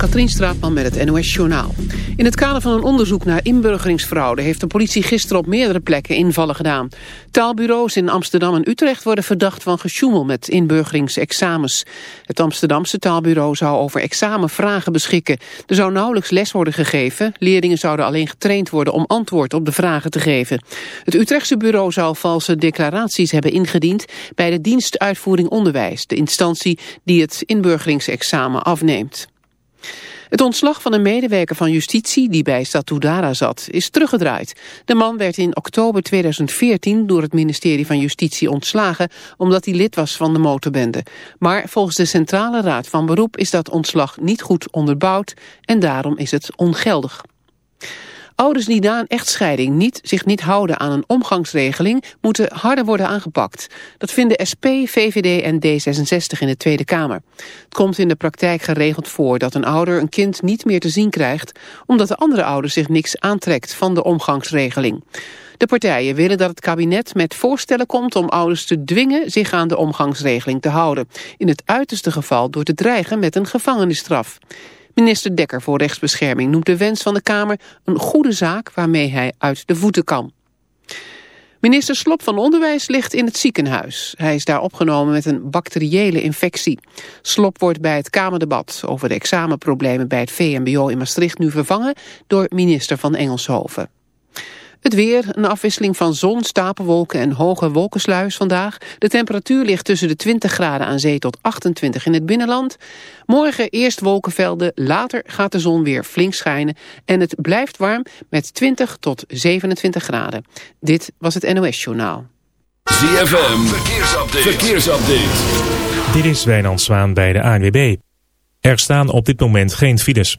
Katrien Straatman met het NOS Journaal. In het kader van een onderzoek naar inburgeringsfraude... heeft de politie gisteren op meerdere plekken invallen gedaan. Taalbureaus in Amsterdam en Utrecht worden verdacht van gesjoemel... met inburgeringsexamens. Het Amsterdamse taalbureau zou over examenvragen beschikken. Er zou nauwelijks les worden gegeven. Leerlingen zouden alleen getraind worden om antwoord op de vragen te geven. Het Utrechtse bureau zou valse declaraties hebben ingediend... bij de dienst Uitvoering Onderwijs, de instantie die het inburgeringsexamen afneemt. Het ontslag van een medewerker van justitie die bij Statudara zat is teruggedraaid. De man werd in oktober 2014 door het ministerie van Justitie ontslagen omdat hij lid was van de motorbende. Maar volgens de Centrale Raad van Beroep is dat ontslag niet goed onderbouwd en daarom is het ongeldig. Ouders die na een echtscheiding niet, zich niet houden aan een omgangsregeling moeten harder worden aangepakt. Dat vinden SP, VVD en D66 in de Tweede Kamer. Het komt in de praktijk geregeld voor dat een ouder een kind niet meer te zien krijgt omdat de andere ouder zich niks aantrekt van de omgangsregeling. De partijen willen dat het kabinet met voorstellen komt om ouders te dwingen zich aan de omgangsregeling te houden. In het uiterste geval door te dreigen met een gevangenisstraf. Minister Dekker voor Rechtsbescherming noemt de wens van de Kamer een goede zaak waarmee hij uit de voeten kan. Minister Slop van Onderwijs ligt in het ziekenhuis. Hij is daar opgenomen met een bacteriële infectie. Slop wordt bij het Kamerdebat over de examenproblemen bij het VMBO in Maastricht nu vervangen door minister van Engelshoven. Het weer, een afwisseling van zon, stapelwolken en hoge wolkensluis vandaag. De temperatuur ligt tussen de 20 graden aan zee tot 28 in het binnenland. Morgen eerst wolkenvelden, later gaat de zon weer flink schijnen. En het blijft warm met 20 tot 27 graden. Dit was het NOS Journaal. ZFM, verkeersupdate. verkeersupdate. Dit is Wijnand Zwaan bij de ANWB. Er staan op dit moment geen files.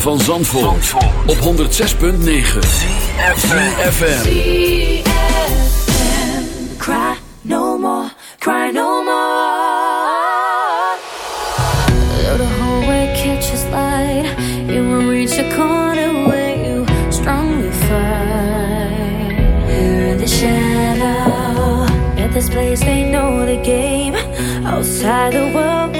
Van Zandvoort, op 106.9 CFFM Cry no more, cry no more. Though the way catches light You will reach a corner where you strongly fight. Here in the shadow At this place they know the game. Outside the world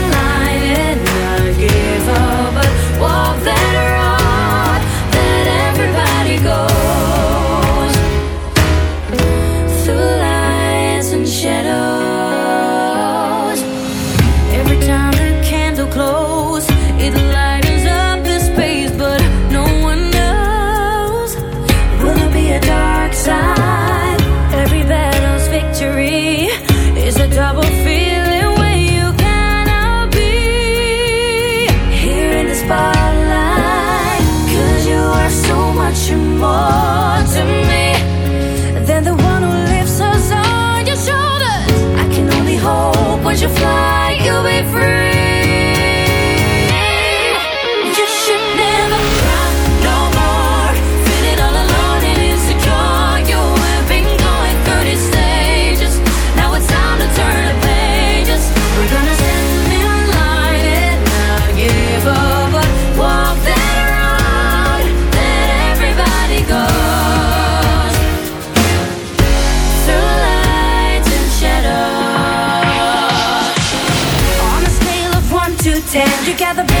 that together.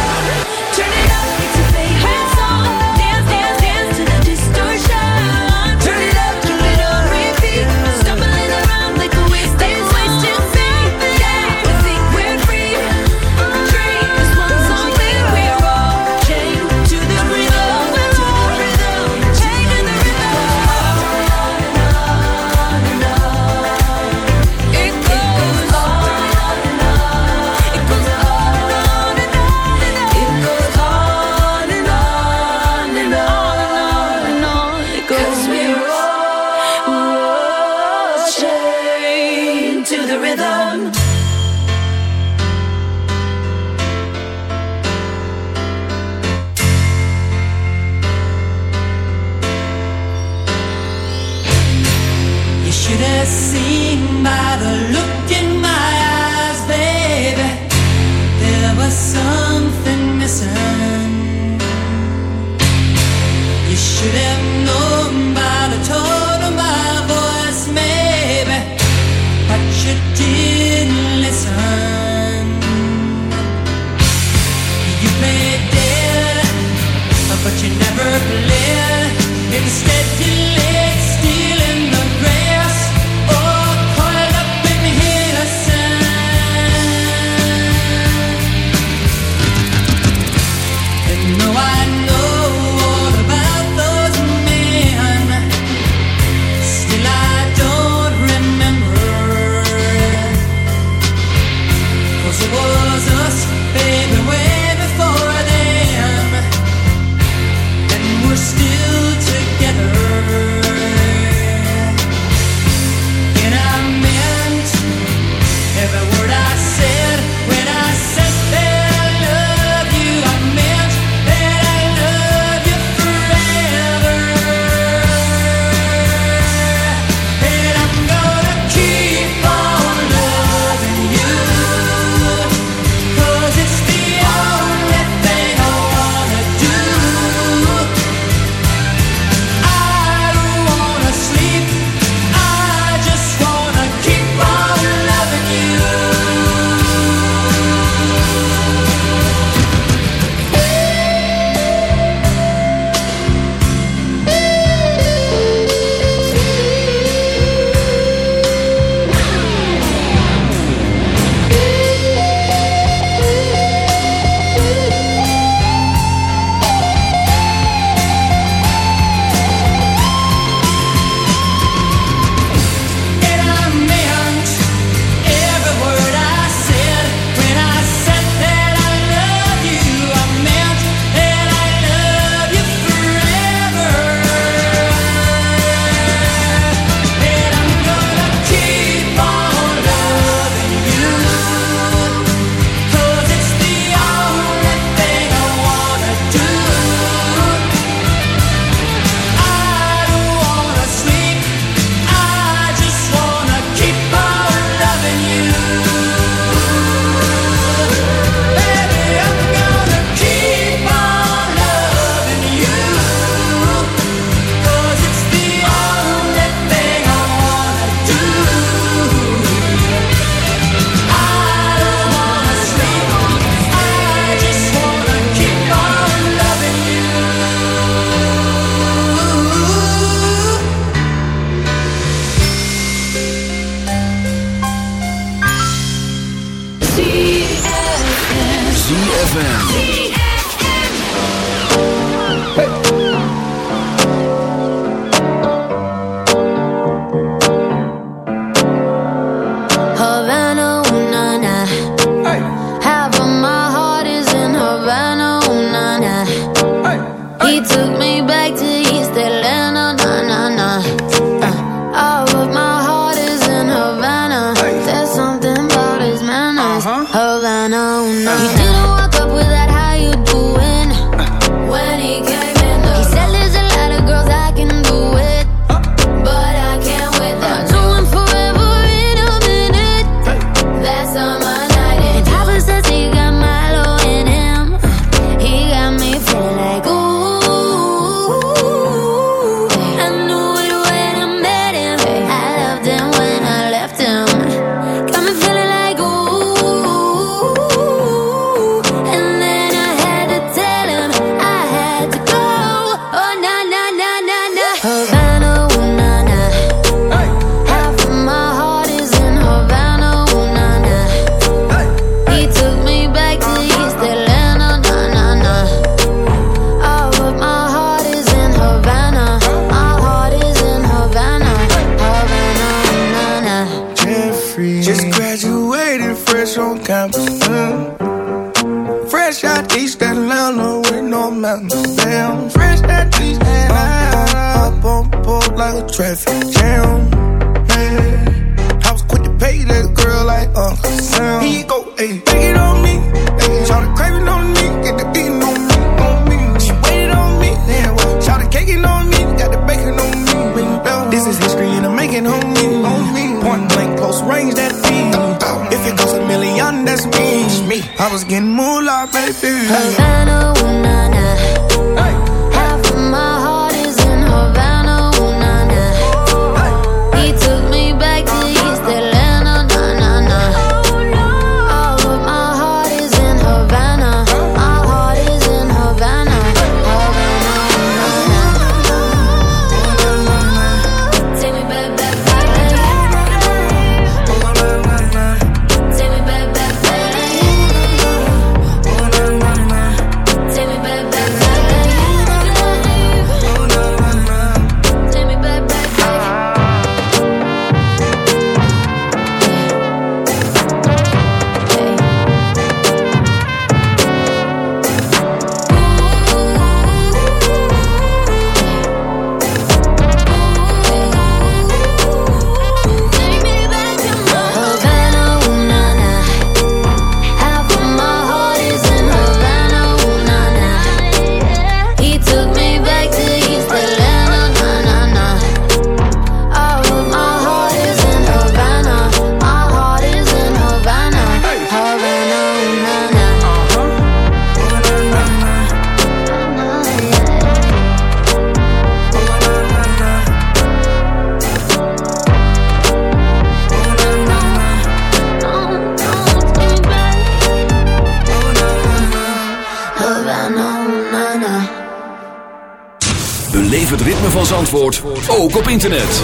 Zandvoort ook op internet.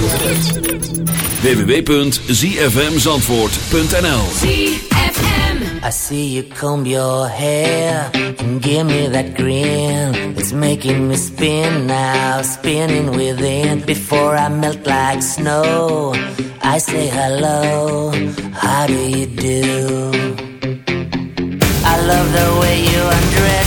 www.zfmzandvoort.nl I see you comb your hair and give me that grin. It's making me spin now, spinning within. Before I melt like snow, I say hello, how do you do? I love the way you undress.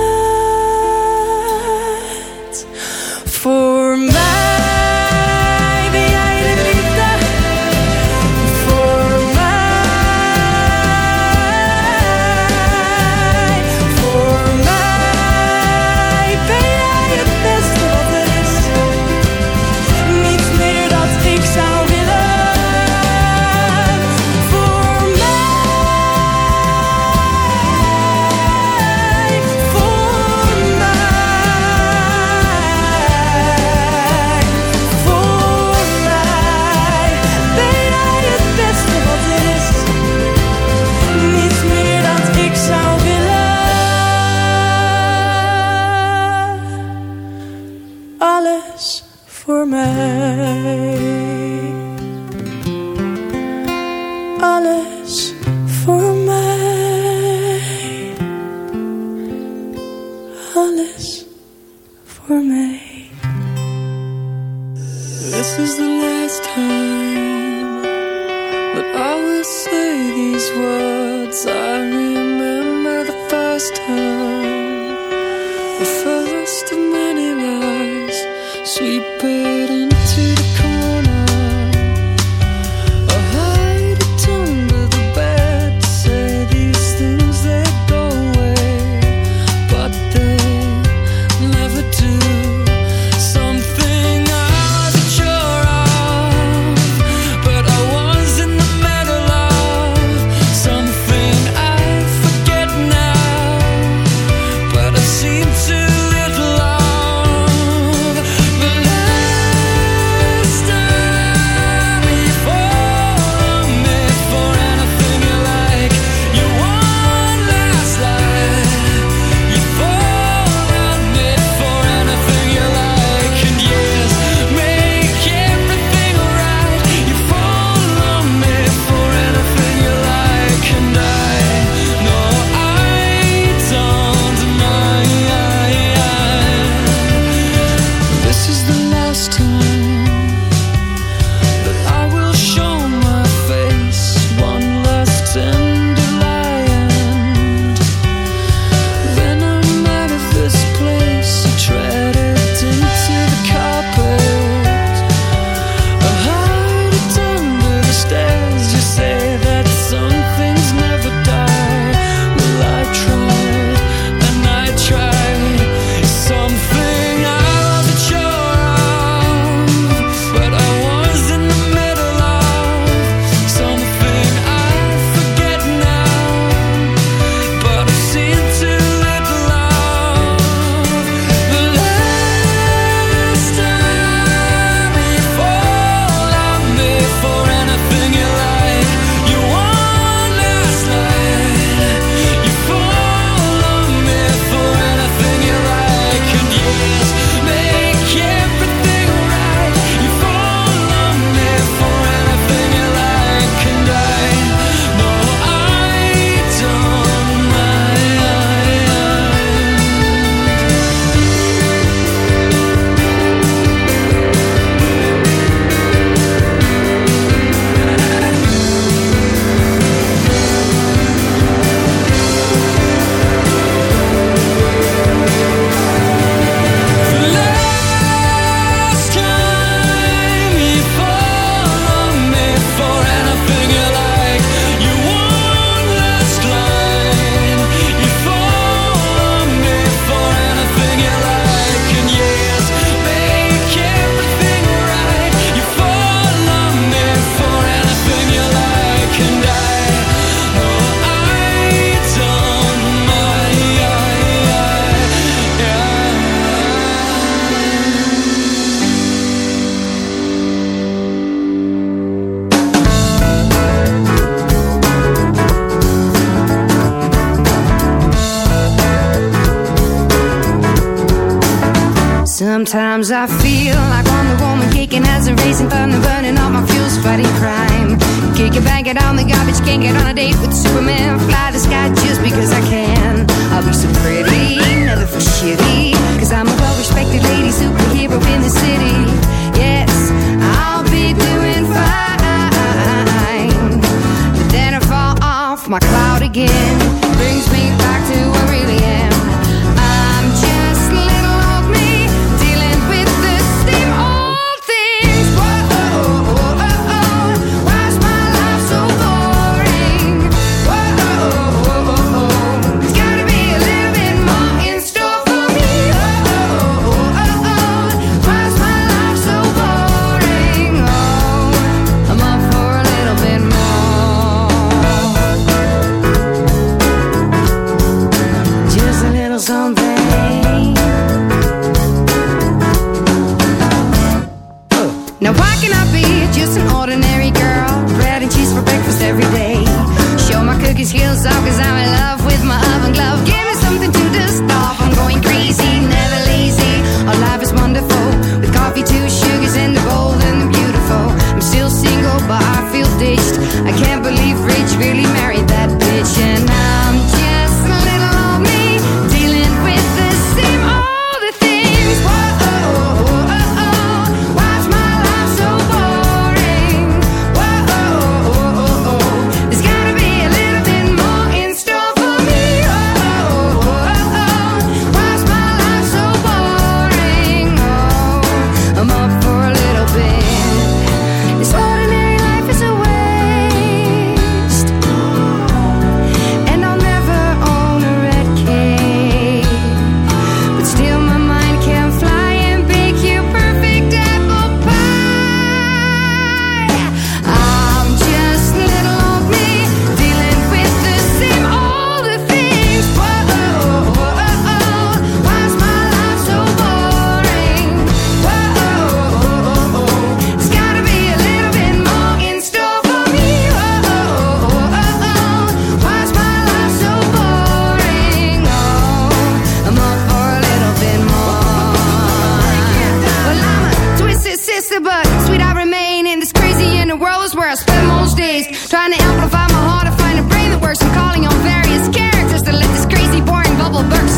elixir, but sweet I remain in this crazy inner world is where I spend most days. Trying to amplify my heart to find a brain that works. I'm calling on various characters to let this crazy, boring bubble burst.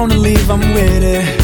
Wanna leave, I'm with it.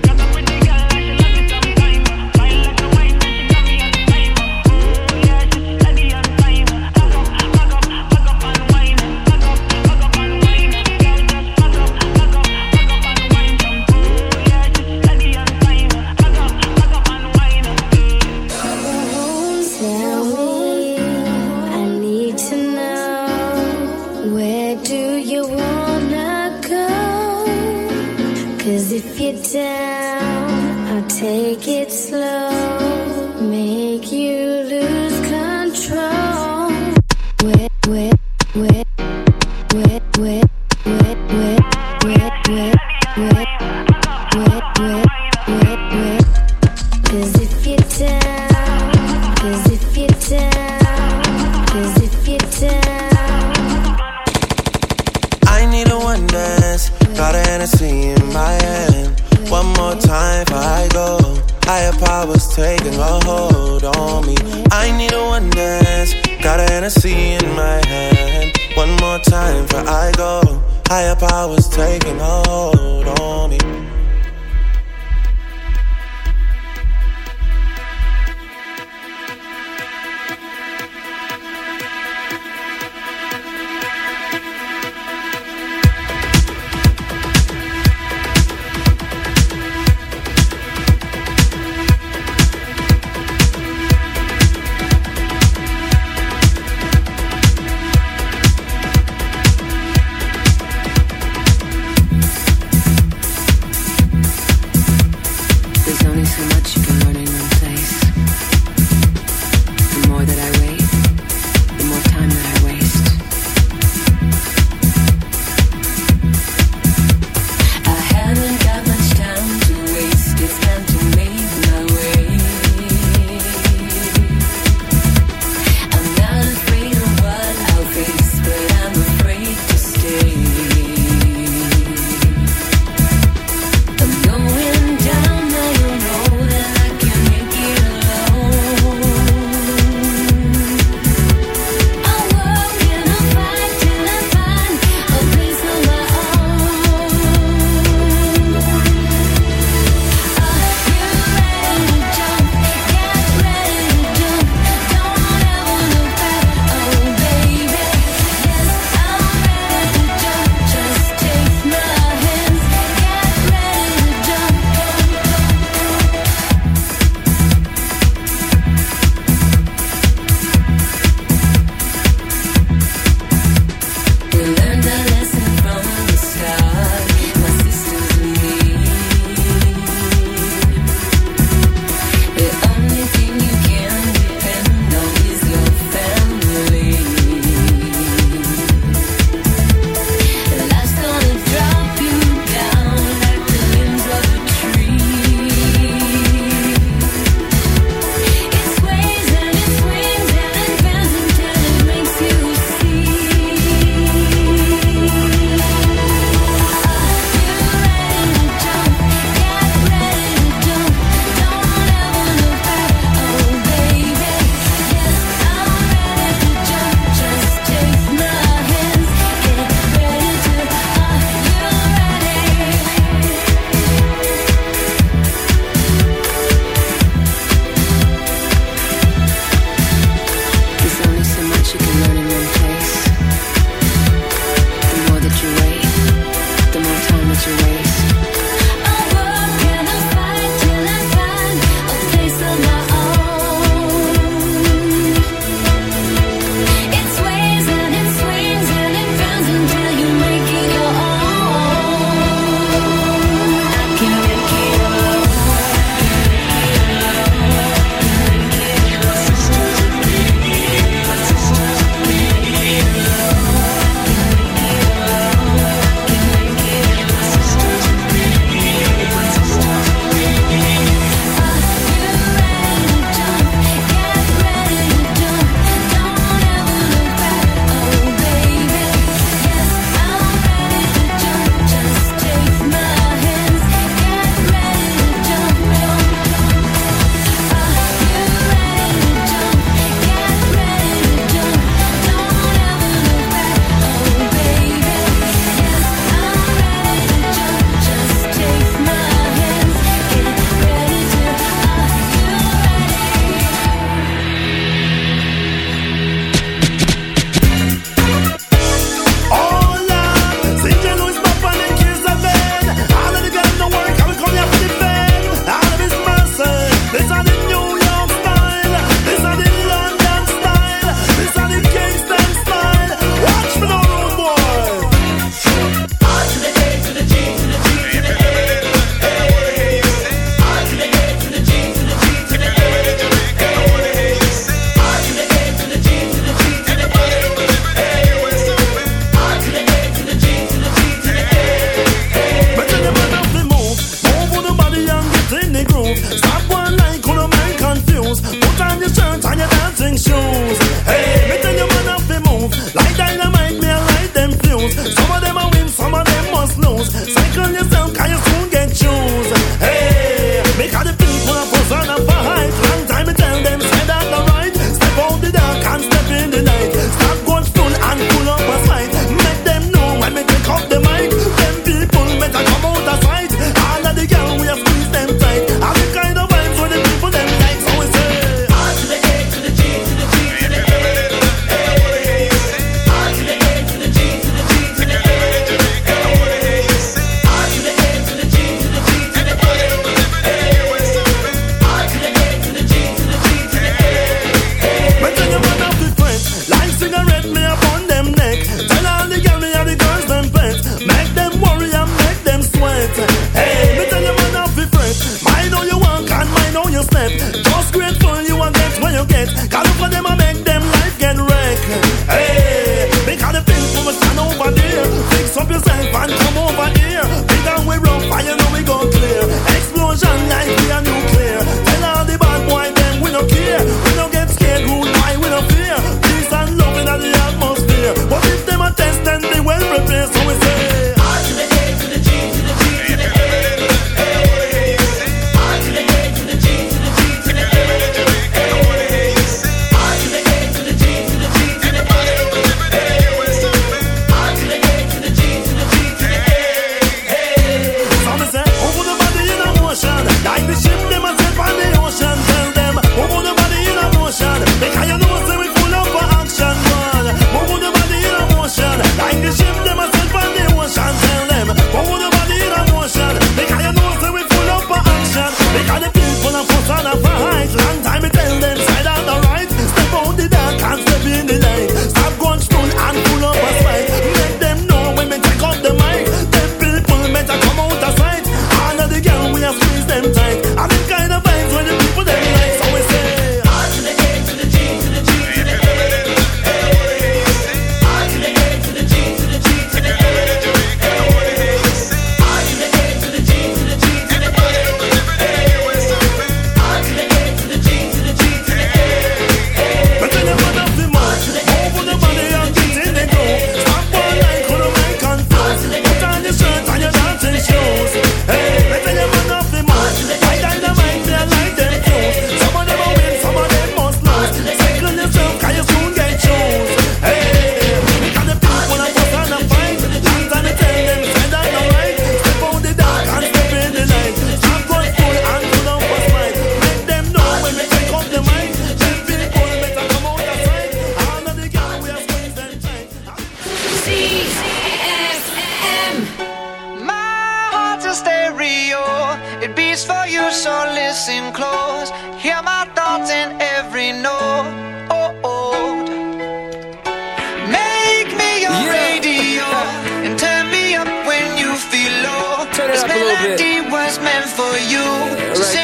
I need a one dance. Got a Hennessy in my hand. One more time before I go. Higher powers taking hold on me.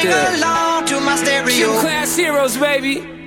yeah. along to my stereo. Gym class heroes, baby.